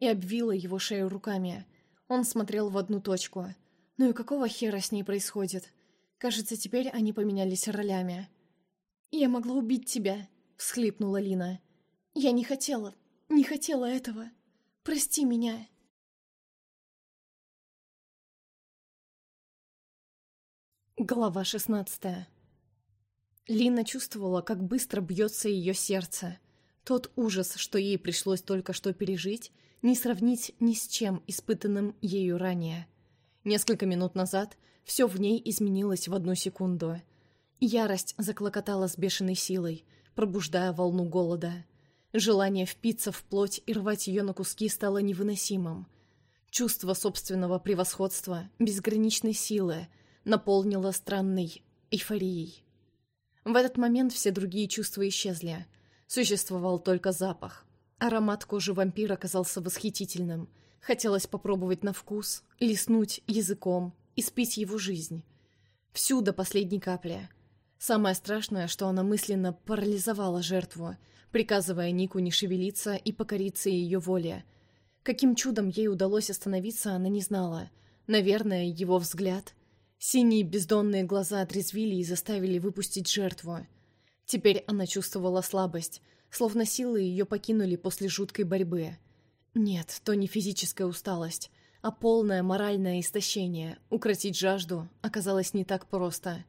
и обвила его шею руками. Он смотрел в одну точку. Ну и какого хера с ней происходит? Кажется, теперь они поменялись ролями. «Я могла убить тебя», — всхлипнула Лина. «Я не хотела, не хотела этого. Прости меня». Глава шестнадцатая Лина чувствовала, как быстро бьется ее сердце. Тот ужас, что ей пришлось только что пережить, не сравнить ни с чем испытанным ею ранее. Несколько минут назад все в ней изменилось в одну секунду. Ярость заклокотала с бешеной силой, пробуждая волну голода. Желание впиться в плоть и рвать ее на куски стало невыносимым. Чувство собственного превосходства, безграничной силы наполнило странной эйфорией. В этот момент все другие чувства исчезли. Существовал только запах. Аромат кожи вампира казался восхитительным. Хотелось попробовать на вкус, лиснуть языком, испить его жизнь. Всю до последней капли. Самое страшное, что она мысленно парализовала жертву, приказывая Нику не шевелиться и покориться ее воле. Каким чудом ей удалось остановиться, она не знала. Наверное, его взгляд, Синие бездонные глаза отрезвили и заставили выпустить жертву. Теперь она чувствовала слабость, словно силы ее покинули после жуткой борьбы. Нет, то не физическая усталость, а полное моральное истощение. Укротить жажду оказалось не так просто.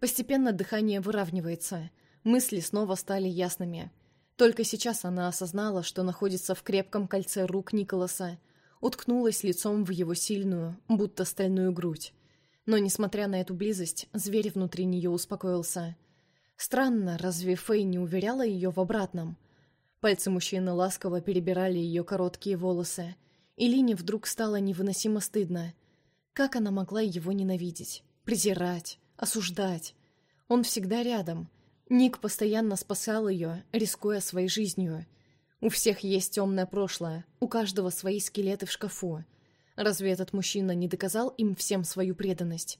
Постепенно дыхание выравнивается, мысли снова стали ясными. Только сейчас она осознала, что находится в крепком кольце рук Николаса, уткнулась лицом в его сильную, будто стальную грудь. Но, несмотря на эту близость, зверь внутри нее успокоился. Странно, разве Фэй не уверяла ее в обратном? Пальцы мужчины ласково перебирали ее короткие волосы, и Лине вдруг стало невыносимо стыдно. Как она могла его ненавидеть, презирать, осуждать? Он всегда рядом. Ник постоянно спасал ее, рискуя своей жизнью. У всех есть темное прошлое, у каждого свои скелеты в шкафу — Разве этот мужчина не доказал им всем свою преданность?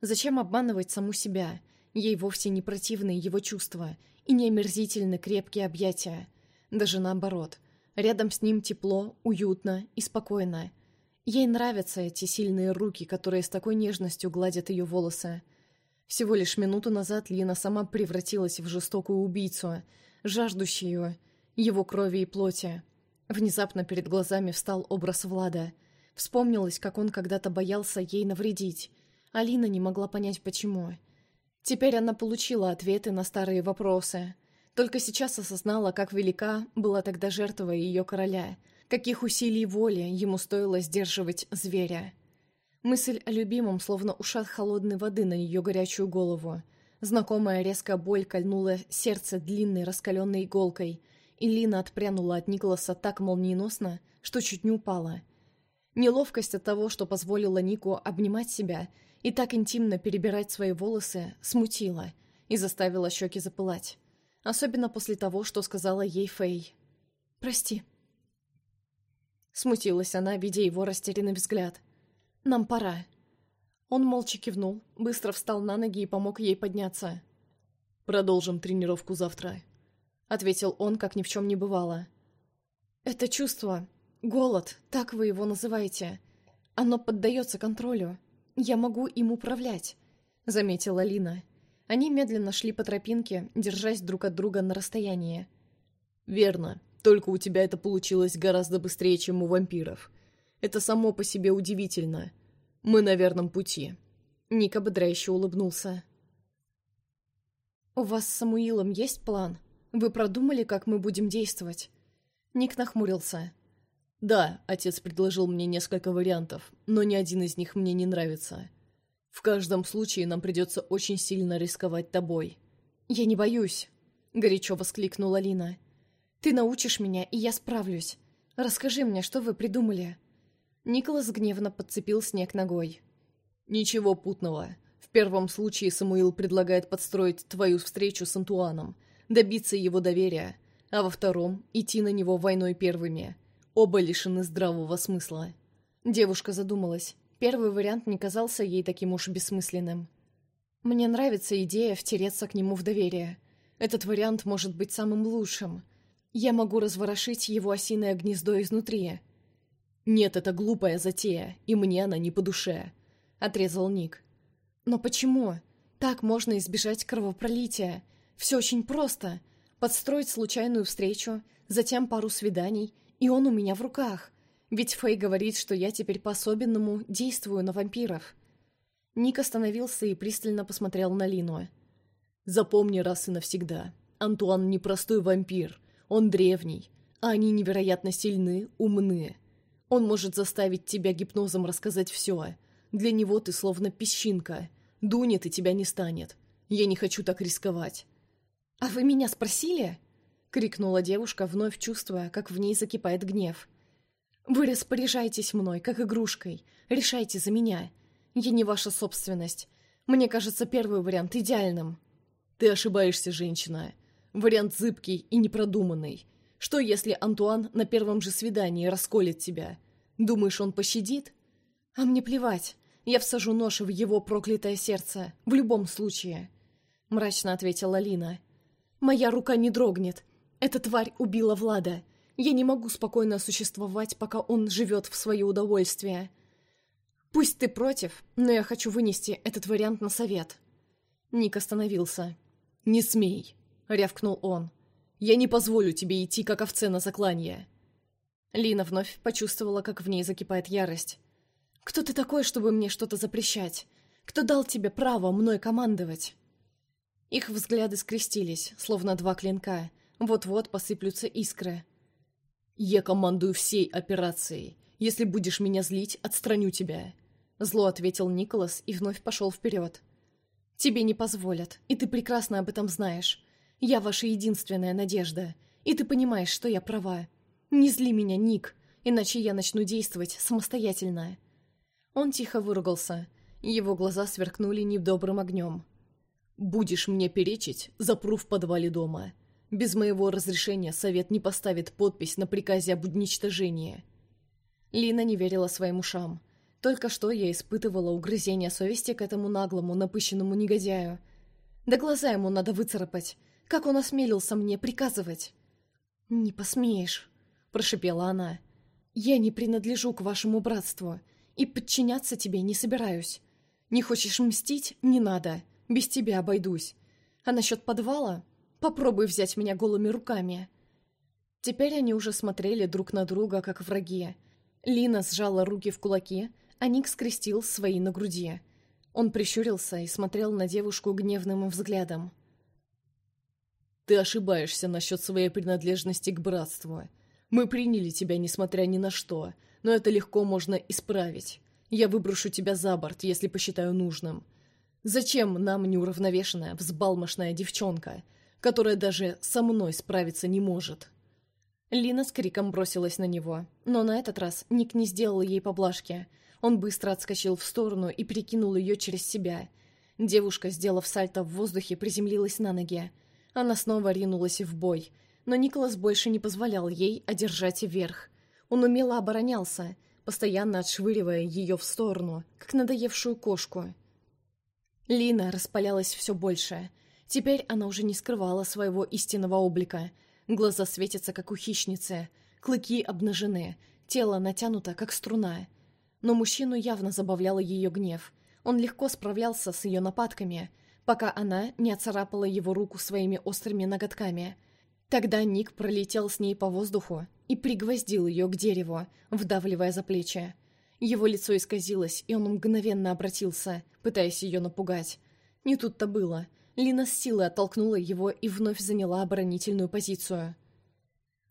Зачем обманывать саму себя? Ей вовсе не противны его чувства и не омерзительны крепкие объятия. Даже наоборот. Рядом с ним тепло, уютно и спокойно. Ей нравятся эти сильные руки, которые с такой нежностью гладят ее волосы. Всего лишь минуту назад Лина сама превратилась в жестокую убийцу, жаждущую его крови и плоти. Внезапно перед глазами встал образ Влада — Вспомнилось, как он когда-то боялся ей навредить. Алина не могла понять, почему. Теперь она получила ответы на старые вопросы. Только сейчас осознала, как велика была тогда жертва ее короля, каких усилий воли ему стоило сдерживать зверя. Мысль о любимом, словно ушат холодной воды на ее горячую голову. Знакомая резкая боль кольнула сердце длинной раскаленной иголкой, и Лина отпрянула от Николаса так молниеносно, что чуть не упала. Неловкость от того, что позволила Нику обнимать себя и так интимно перебирать свои волосы, смутила и заставила щеки запылать. Особенно после того, что сказала ей Фэй. «Прости». Смутилась она, видя его растерянный взгляд. «Нам пора». Он молча кивнул, быстро встал на ноги и помог ей подняться. «Продолжим тренировку завтра», — ответил он, как ни в чем не бывало. «Это чувство, Голод, так вы его называете. Оно поддается контролю. Я могу им управлять», — заметила Лина. Они медленно шли по тропинке, держась друг от друга на расстоянии. «Верно. Только у тебя это получилось гораздо быстрее, чем у вампиров. Это само по себе удивительно. Мы на верном пути». Ник ободряюще улыбнулся. «У вас с Самуилом есть план? Вы продумали, как мы будем действовать?» Ник нахмурился. Да, отец предложил мне несколько вариантов, но ни один из них мне не нравится. В каждом случае нам придется очень сильно рисковать тобой. Я не боюсь, горячо воскликнула Лина. Ты научишь меня, и я справлюсь. Расскажи мне, что вы придумали. Николас гневно подцепил снег ногой. Ничего путного. В первом случае Самуил предлагает подстроить твою встречу с Антуаном, добиться его доверия, а во втором — идти на него войной первыми — Оба лишены здравого смысла. Девушка задумалась. Первый вариант не казался ей таким уж бессмысленным. Мне нравится идея втереться к нему в доверие. Этот вариант может быть самым лучшим. Я могу разворошить его осиное гнездо изнутри. «Нет, это глупая затея, и мне она не по душе», — отрезал Ник. «Но почему? Так можно избежать кровопролития. Все очень просто. Подстроить случайную встречу, затем пару свиданий, и он у меня в руках. Ведь Фэй говорит, что я теперь по-особенному действую на вампиров». Ник остановился и пристально посмотрел на Лину. «Запомни раз и навсегда. Антуан не простой вампир. Он древний. А они невероятно сильны, умны. Он может заставить тебя гипнозом рассказать все. Для него ты словно песчинка. Дунет и тебя не станет. Я не хочу так рисковать». «А вы меня спросили?» — крикнула девушка, вновь чувствуя, как в ней закипает гнев. «Вы распоряжаетесь мной, как игрушкой. Решайте за меня. Я не ваша собственность. Мне кажется, первый вариант идеальным». «Ты ошибаешься, женщина. Вариант зыбкий и непродуманный. Что, если Антуан на первом же свидании расколет тебя? Думаешь, он пощадит?» «А мне плевать. Я всажу нож в его проклятое сердце. В любом случае», — мрачно ответила Лина. «Моя рука не дрогнет. Эта тварь убила Влада. Я не могу спокойно существовать, пока он живет в свое удовольствие. Пусть ты против, но я хочу вынести этот вариант на совет». Ник остановился. «Не смей», — рявкнул он. «Я не позволю тебе идти, как овце на заклание». Лина вновь почувствовала, как в ней закипает ярость. «Кто ты такой, чтобы мне что-то запрещать? Кто дал тебе право мной командовать?» Их взгляды скрестились, словно два клинка. Вот-вот посыплются искры. «Я командую всей операцией. Если будешь меня злить, отстраню тебя», — зло ответил Николас и вновь пошел вперед. «Тебе не позволят, и ты прекрасно об этом знаешь. Я ваша единственная надежда, и ты понимаешь, что я права. Не зли меня, Ник, иначе я начну действовать самостоятельно». Он тихо выругался. Его глаза сверкнули недобрым огнем. «Будешь мне перечить, запру в подвале дома. Без моего разрешения совет не поставит подпись на приказе об уничтожении». Лина не верила своим ушам. Только что я испытывала угрызение совести к этому наглому, напыщенному негодяю. Да глаза ему надо выцарапать. Как он осмелился мне приказывать? «Не посмеешь», — прошипела она. «Я не принадлежу к вашему братству, и подчиняться тебе не собираюсь. Не хочешь мстить — не надо, без тебя обойдусь. А насчет подвала? Попробуй взять меня голыми руками». Теперь они уже смотрели друг на друга, как враги. Лина сжала руки в кулаки, а Ник скрестил свои на груди. Он прищурился и смотрел на девушку гневным взглядом. «Ты ошибаешься насчет своей принадлежности к братству. Мы приняли тебя, несмотря ни на что, но это легко можно исправить. Я выброшу тебя за борт, если посчитаю нужным. Зачем нам неуравновешенная, взбалмошная девчонка, которая даже со мной справиться не может?» Лина с криком бросилась на него, но на этот раз Ник не сделал ей поблажки — он быстро отскочил в сторону и перекинул ее через себя. Девушка, сделав сальто в воздухе, приземлилась на ноги. Она снова ринулась в бой, но Николас больше не позволял ей одержать верх. Он умело оборонялся, постоянно отшвыривая ее в сторону, как надоевшую кошку. Лина распалялась все больше. Теперь она уже не скрывала своего истинного облика. Глаза светятся, как у хищницы, клыки обнажены, тело натянуто, как струна — но мужчину явно забавлял ее гнев. Он легко справлялся с ее нападками, пока она не оцарапала его руку своими острыми ноготками. Тогда Ник пролетел с ней по воздуху и пригвоздил ее к дереву, вдавливая за плечи. Его лицо исказилось, и он мгновенно обратился, пытаясь ее напугать. Не тут-то было. Лина с силой оттолкнула его и вновь заняла оборонительную позицию.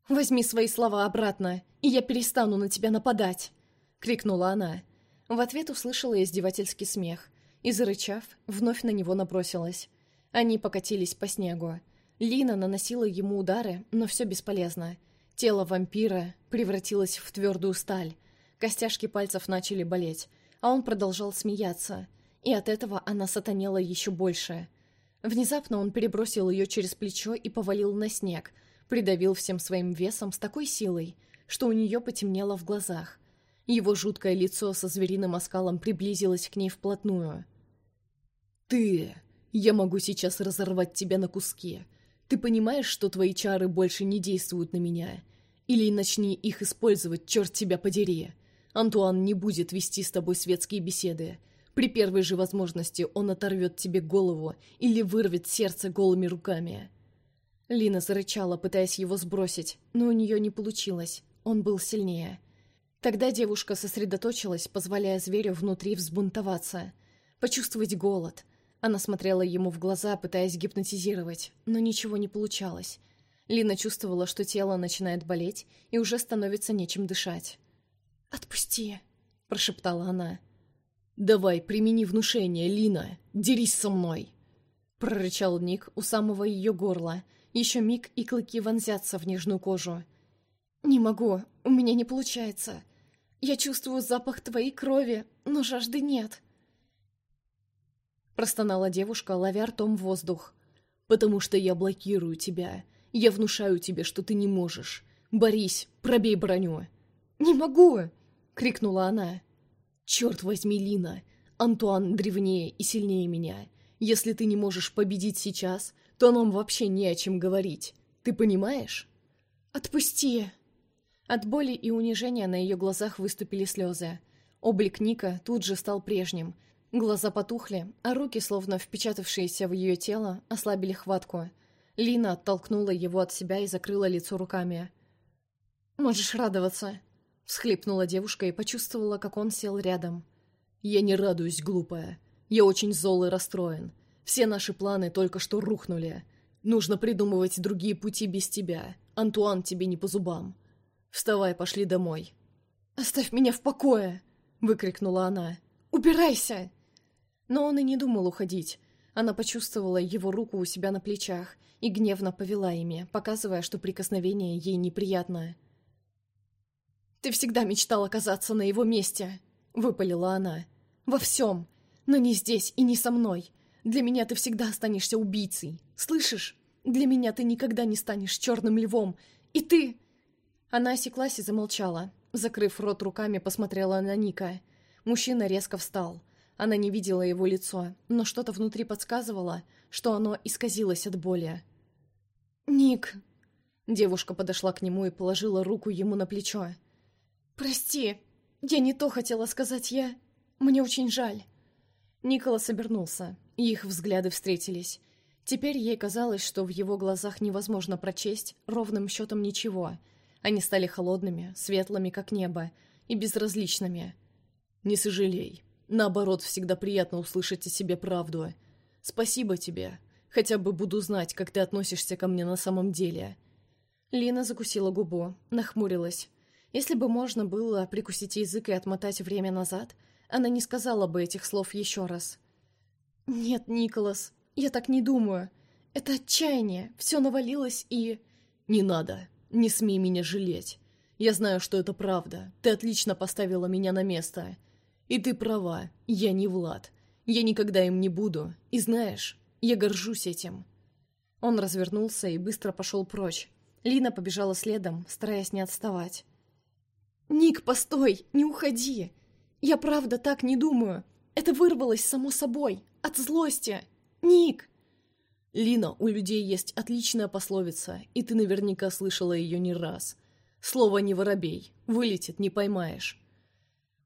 «Возьми свои слова обратно, и я перестану на тебя нападать!» — крикнула она. В ответ услышала издевательский смех и, зарычав, вновь на него набросилась. Они покатились по снегу. Лина наносила ему удары, но все бесполезно. Тело вампира превратилось в твердую сталь. Костяшки пальцев начали болеть, а он продолжал смеяться. И от этого она сатанела еще больше. Внезапно он перебросил ее через плечо и повалил на снег, придавил всем своим весом с такой силой, что у нее потемнело в глазах. Его жуткое лицо со звериным оскалом приблизилось к ней вплотную. «Ты! Я могу сейчас разорвать тебя на куски. Ты понимаешь, что твои чары больше не действуют на меня? Или начни их использовать, черт тебя подери. Антуан не будет вести с тобой светские беседы. При первой же возможности он оторвет тебе голову или вырвет сердце голыми руками. Лина зарычала, пытаясь его сбросить, но у нее не получилось. Он был сильнее. Тогда девушка сосредоточилась, позволяя зверю внутри взбунтоваться. Почувствовать голод. Она смотрела ему в глаза, пытаясь гипнотизировать, но ничего не получалось. Лина чувствовала, что тело начинает болеть и уже становится нечем дышать. «Отпусти», — прошептала она. «Давай, примени внушение, Лина, дерись со мной!» Прорычал Ник у самого ее горла. Еще миг, и клыки вонзятся в нежную кожу. «Не могу, у меня не получается. Я чувствую запах твоей крови, но жажды нет». Простонала девушка, ловя ртом воздух. «Потому что я блокирую тебя. Я внушаю тебе, что ты не можешь. Борись, пробей броню. «Не могу!» — крикнула она. «Черт возьми, Лина! Антуан древнее и сильнее меня. Если ты не можешь победить сейчас, то нам вообще не о чем говорить. Ты понимаешь?» «Отпусти!» От боли и унижения на ее глазах выступили слезы. Облик Ника тут же стал прежним. Глаза потухли, а руки, словно впечатавшиеся в ее тело, ослабили хватку. Лина оттолкнула его от себя и закрыла лицо руками. «Можешь радоваться», — всхлипнула девушка и почувствовала, как он сел рядом. «Я не радуюсь, глупая. Я очень зол и расстроен. Все наши планы только что рухнули. Нужно придумывать другие пути без тебя. Антуан тебе не по зубам. Вставай, пошли домой». «Оставь меня в покое!» — выкрикнула она. «Убирайся!» Но он и не думал уходить. Она почувствовала его руку у себя на плечах и гневно повела ими, показывая, что прикосновение ей неприятно. «Ты всегда мечтал оказаться на его месте!» — выпалила она. «Во всем! Но не здесь и не со мной! Для меня ты всегда останешься убийцей! Слышишь? Для меня ты никогда не станешь черным львом! И ты...» Она осеклась и замолчала. Закрыв рот руками, посмотрела на Ника. Мужчина резко встал. Она не видела его лицо, но что-то внутри подсказывало, что оно исказилось от боли. «Ник!» Девушка подошла к нему и положила руку ему на плечо. «Прости, я не то хотела сказать, я... Мне очень жаль». Николас обернулся, и их взгляды встретились. Теперь ей казалось, что в его глазах невозможно прочесть ровным счетом ничего. Они стали холодными, светлыми, как небо, и безразличными. «Не сожалей. Наоборот, всегда приятно услышать о себе правду. Спасибо тебе. Хотя бы буду знать, как ты относишься ко мне на самом деле». Лина закусила губу, нахмурилась. Если бы можно было прикусить язык и отмотать время назад, она не сказала бы этих слов еще раз. «Нет, Николас, я так не думаю. Это отчаяние, все навалилось и...» «Не надо, не смей меня жалеть. Я знаю, что это правда. Ты отлично поставила меня на место. И ты права, я не Влад. Я никогда им не буду. И знаешь, я горжусь этим». Он развернулся и быстро пошел прочь. Лина побежала следом, стараясь не отставать. «Ник, постой! Не уходи! Я правда так не думаю. Это вырвалось само собой, от злости. Ник!» «Лина, у людей есть отличная пословица, и ты наверняка слышала ее не раз. Слово «не воробей» вылетит, не поймаешь.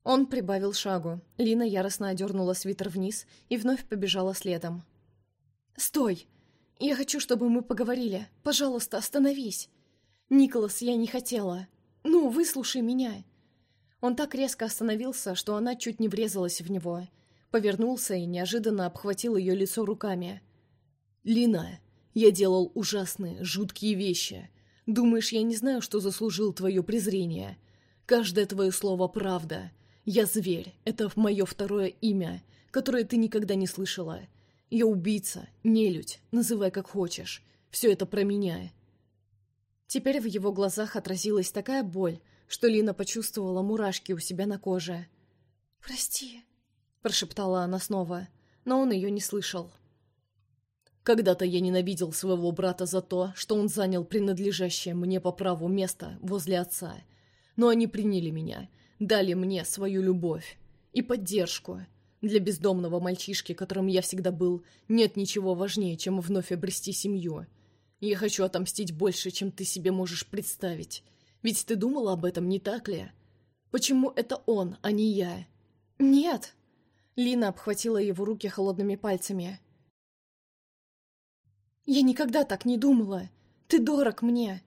Он прибавил шагу. Лина яростно одернула свитер вниз и вновь побежала следом. «Стой! Я хочу, чтобы мы поговорили. Пожалуйста, остановись! Николас, я не хотела. Ну, выслушай меня!» Он так резко остановился, что она чуть не врезалась в него. Повернулся и неожиданно обхватил ее лицо руками. «Лина, я делал ужасные, жуткие вещи. Думаешь, я не знаю, что заслужил твое презрение? Каждое твое слово — правда. Я зверь, это мое второе имя, которое ты никогда не слышала. Я убийца, нелюдь, называй как хочешь. Все это про меня. Теперь в его глазах отразилась такая боль, что Лина почувствовала мурашки у себя на коже. «Прости», — прошептала она снова, но он ее не слышал. Когда-то я ненавидел своего брата за то, что он занял принадлежащее мне по праву место возле отца. Но они приняли меня — дали мне свою любовь и поддержку. Для бездомного мальчишки, которым я всегда был, нет ничего важнее, чем вновь обрести семью. Я хочу отомстить больше, чем ты себе можешь представить. Ведь ты думала об этом, не так ли? Почему это он, а не я?» «Нет!» Лина обхватила его руки холодными пальцами. «Я никогда так не думала. Ты дорог мне.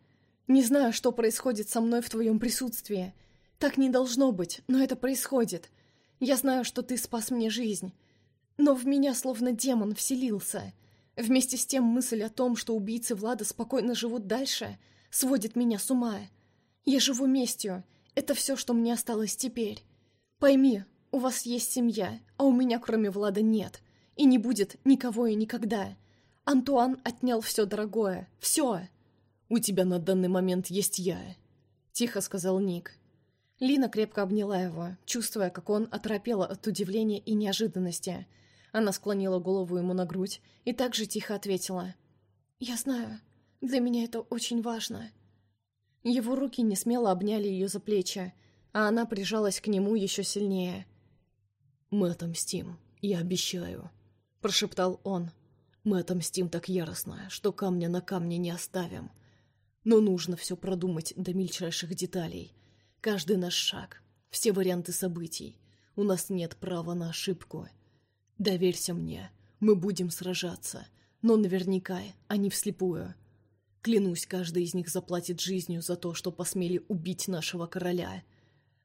Не знаю, что происходит со мной в твоем присутствии. Так не должно быть, но это происходит. Я знаю, что ты спас мне жизнь. Но в меня словно демон вселился. Вместе с тем мысль о том, что убийцы Влада спокойно живут дальше, сводит меня с ума. Я живу местью. Это все, что мне осталось теперь. Пойми, у вас есть семья, а у меня кроме Влада нет. И не будет никого и никогда. Антуан отнял все дорогое. Все. «У тебя на данный момент есть я», — тихо сказал Ник. Лина крепко обняла его, чувствуя, как он оторопел от удивления и неожиданности. Она склонила голову ему на грудь и также тихо ответила. «Я знаю. Для меня это очень важно». Его руки не смело обняли ее за плечи, а она прижалась к нему еще сильнее. «Мы отомстим, я обещаю», — прошептал он. «Мы отомстим так яростно, что камня на камне не оставим. Но нужно все продумать до мельчайших деталей» Каждый наш шаг, все варианты событий. У нас нет права на ошибку. Доверься мне, мы будем сражаться, но наверняка, а не вслепую. Клянусь, каждый из них заплатит жизнью за то, что посмели убить нашего короля.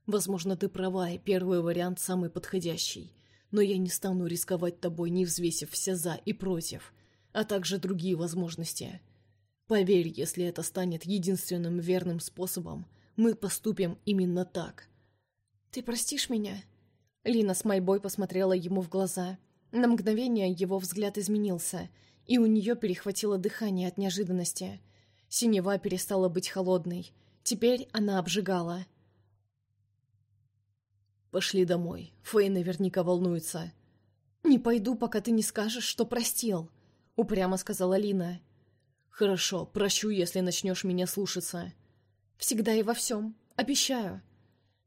Возможно, ты права, и первый вариант самый подходящий. Но я не стану рисковать тобой, не взвесив все «за» и «против», а также другие возможности. Поверь, если это станет единственным верным способом – мы поступим именно так. «Ты простишь меня?» Лина с мольбой посмотрела ему в глаза. На мгновение его взгляд изменился, и у нее перехватило дыхание от неожиданности. Синева перестала быть холодной. Теперь она обжигала. «Пошли домой. Фэй наверняка волнуется». «Не пойду, пока ты не скажешь, что простил», — упрямо сказала Лина. «Хорошо, прощу, если начнешь меня слушаться». Всегда и во всем. Обещаю».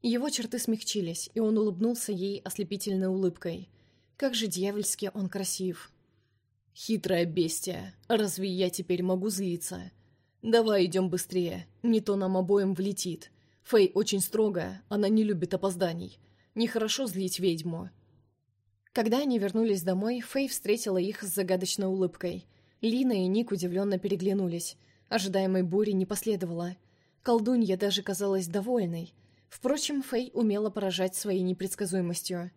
Его черты смягчились, и он улыбнулся ей ослепительной улыбкой. Как же дьявольски он красив. «Хитрая бестия, разве я теперь могу злиться? Давай идем быстрее, не то нам обоим влетит. Фэй очень строгая, она не любит опозданий. Нехорошо злить ведьму». Когда они вернулись домой, Фэй встретила их с загадочной улыбкой. Лина и Ник удивленно переглянулись. Ожидаемой бури не последовало. Колдунья даже казалась довольной. Впрочем, Фэй умела поражать своей непредсказуемостью.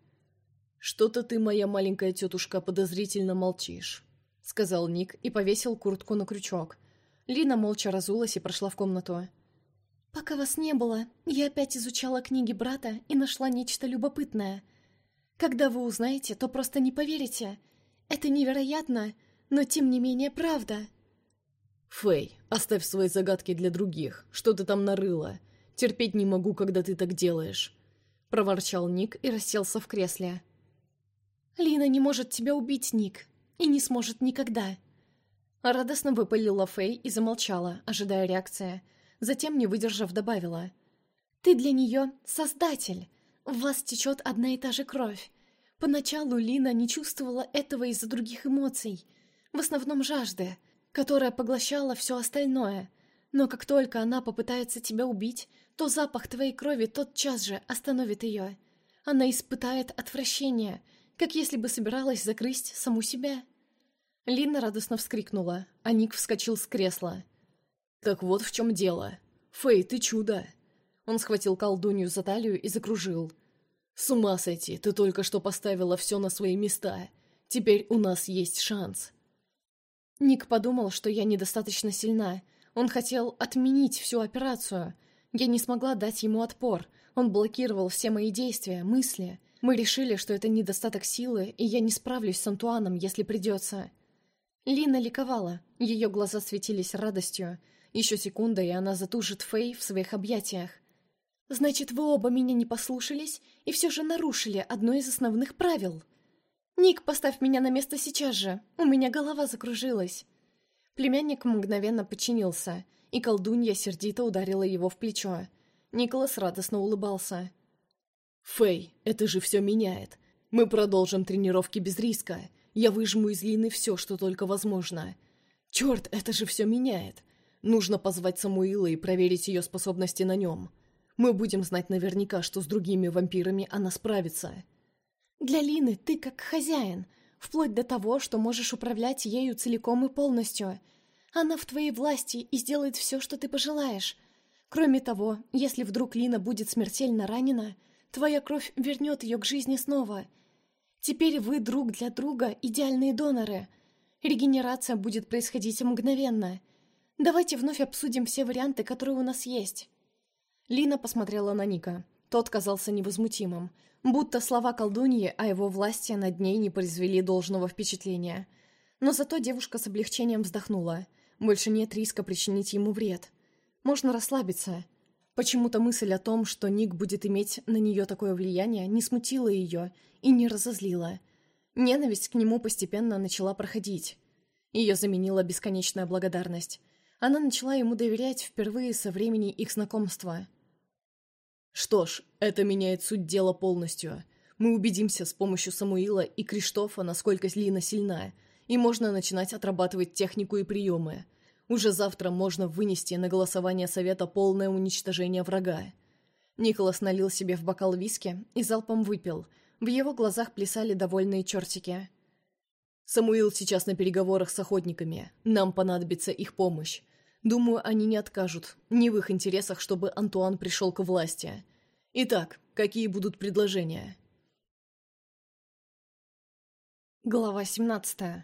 «Что-то ты, моя маленькая тетушка, подозрительно молчишь», — сказал Ник и повесил куртку на крючок. Лина молча разулась и прошла в комнату. «Пока вас не было, я опять изучала книги брата и нашла нечто любопытное. Когда вы узнаете, то просто не поверите. Это невероятно, но тем не менее правда». «Фэй, оставь свои загадки для других. Что ты там нарыла? Терпеть не могу, когда ты так делаешь», — проворчал Ник и расселся в кресле. «Лина не может тебя убить, Ник, и не сможет никогда». Радостно выпалила Фэй и замолчала, ожидая реакции. Затем, не выдержав, добавила. «Ты для нее создатель. В вас течет одна и та же кровь. Поначалу Лина не чувствовала этого из-за других эмоций, в основном жажды, которая поглощала все остальное. Но как только она попытается тебя убить, то запах твоей крови тотчас же остановит ее. Она испытает отвращение, как если бы собиралась загрызть саму себя. Лина радостно вскрикнула, а Ник вскочил с кресла. «Так вот в чем дело. Фэй, ты чудо!» Он схватил колдунью за талию и закружил. «С ума сойти, ты только что поставила все на свои места. Теперь у нас есть шанс». Ник подумал, что я недостаточно сильна. Он хотел отменить всю операцию. Я не смогла дать ему отпор. Он блокировал все мои действия, мысли. Мы решили, что это недостаток силы, и я не справлюсь с Антуаном, если придется. Лина ликовала. Ее глаза светились радостью. Еще секунда, и она затужит Фэй в своих объятиях. «Значит, вы оба меня не послушались и все же нарушили одно из основных правил», «Ник, поставь меня на место сейчас же! У меня голова закружилась!» Племянник мгновенно подчинился, и колдунья сердито ударила его в плечо. Николас радостно улыбался. «Фэй, это же все меняет. Мы продолжим тренировки без риска. Я выжму из Лины все, что только возможно. Черт, это же все меняет. Нужно позвать Самуила и проверить ее способности на нем. Мы будем знать наверняка, что с другими вампирами она справится. Для Лины ты как хозяин, вплоть до того, что можешь управлять ею целиком и полностью. Она в твоей власти и сделает все, что ты пожелаешь. Кроме того, если вдруг Лина будет смертельно ранена, твоя кровь вернет ее к жизни снова. Теперь вы друг для друга идеальные доноры. Регенерация будет происходить мгновенно. Давайте вновь обсудим все варианты, которые у нас есть. Лина посмотрела на Ника. Тот казался невозмутимым, будто слова колдуньи о его власти над ней не произвели должного впечатления. Но зато девушка с облегчением вздохнула. Больше нет риска причинить ему вред. Можно расслабиться. Почему-то мысль о том, что Ник будет иметь на нее такое влияние, не смутила ее и не разозлила. Ненависть к нему постепенно начала проходить. Ее заменила бесконечная благодарность. Она начала ему доверять впервые со времени их знакомства. Что ж, это меняет суть дела полностью. Мы убедимся с помощью Самуила и Криштофа, насколько Лина сильна, и можно начинать отрабатывать технику и приемы. Уже завтра можно вынести на голосование совета полное уничтожение врага. Николас налил себе в бокал виски и залпом выпил. В его глазах плясали довольные чертики. «Самуил сейчас на переговорах с охотниками. Нам понадобится их помощь. Думаю, они не откажут. Не в их интересах, чтобы Антуан пришел к власти. Итак, какие будут предложения? Глава 17.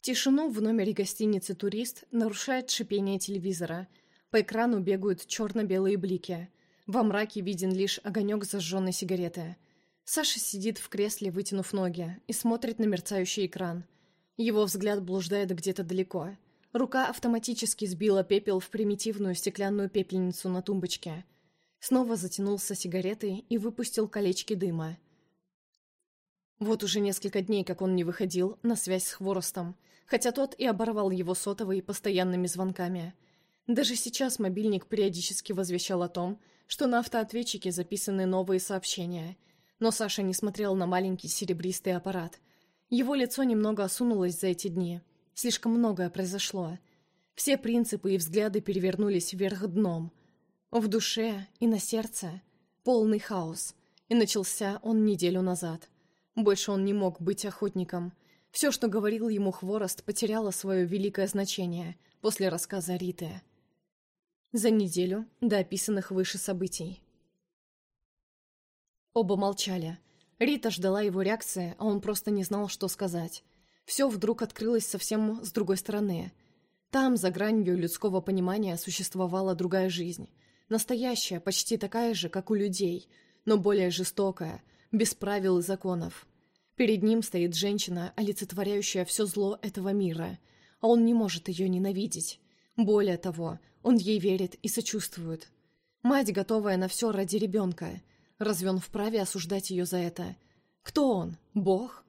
Тишину в номере гостиницы «Турист» нарушает шипение телевизора. По экрану бегают черно-белые блики. Во мраке виден лишь огонек зажженной сигареты. Саша сидит в кресле, вытянув ноги, и смотрит на мерцающий экран. Его взгляд блуждает где-то далеко – Рука автоматически сбила пепел в примитивную стеклянную пепельницу на тумбочке. Снова затянулся сигаретой и выпустил колечки дыма. Вот уже несколько дней, как он не выходил на связь с Хворостом, хотя тот и оборвал его сотовый постоянными звонками. Даже сейчас мобильник периодически возвещал о том, что на автоответчике записаны новые сообщения. Но Саша не смотрел на маленький серебристый аппарат. Его лицо немного осунулось за эти дни – Слишком многое произошло. Все принципы и взгляды перевернулись вверх дном. В душе и на сердце полный хаос. И начался он неделю назад. Больше он не мог быть охотником. Все, что говорил ему Хворост, потеряло свое великое значение после рассказа Риты. За неделю до описанных выше событий. Оба молчали. Рита ждала его реакции, а он просто не знал, что сказать все вдруг открылось совсем с другой стороны. Там, за гранью людского понимания, существовала другая жизнь. Настоящая, почти такая же, как у людей, но более жестокая, без правил и законов. Перед ним стоит женщина, олицетворяющая все зло этого мира, а он не может ее ненавидеть. Более того, он ей верит и сочувствует. Мать, готовая на все ради ребенка. Разве он вправе осуждать ее за это? Кто он? Бог?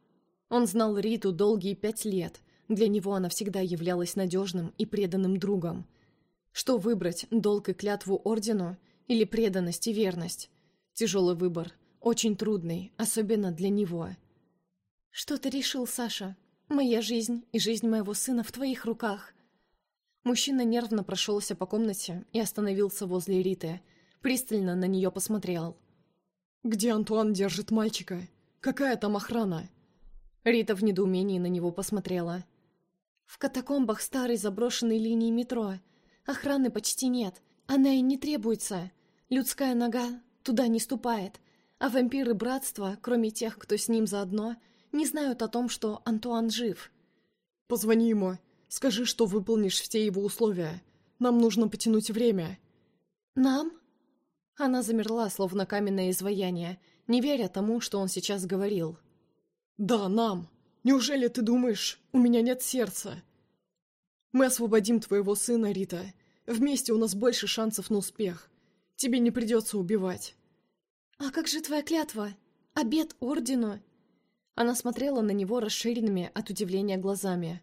Он знал Риту долгие пять лет. Для него она всегда являлась надежным и преданным другом. Что выбрать, долг и клятву ордену или преданность и верность? Тяжелый выбор, очень трудный, особенно для него. «Что ты решил, Саша? Моя жизнь и жизнь моего сына в твоих руках». Мужчина нервно прошелся по комнате и остановился возле Риты. Пристально на нее посмотрел. «Где Антуан держит мальчика? Какая там охрана?» Рита в недоумении на него посмотрела. «В катакомбах старой заброшенной линии метро. Охраны почти нет. Она и не требуется. Людская нога туда не ступает. А вампиры братства, кроме тех, кто с ним заодно, не знают о том, что Антуан жив». «Позвони ему. Скажи, что выполнишь все его условия. Нам нужно потянуть время». «Нам?» Она замерла, словно каменное изваяние, не веря тому, что он сейчас говорил. «Да, нам. Неужели ты думаешь, у меня нет сердца?» «Мы освободим твоего сына, Рита. Вместе у нас больше шансов на успех. Тебе не придется убивать». «А как же твоя клятва? Обед ордену?» Она смотрела на него расширенными от удивления глазами.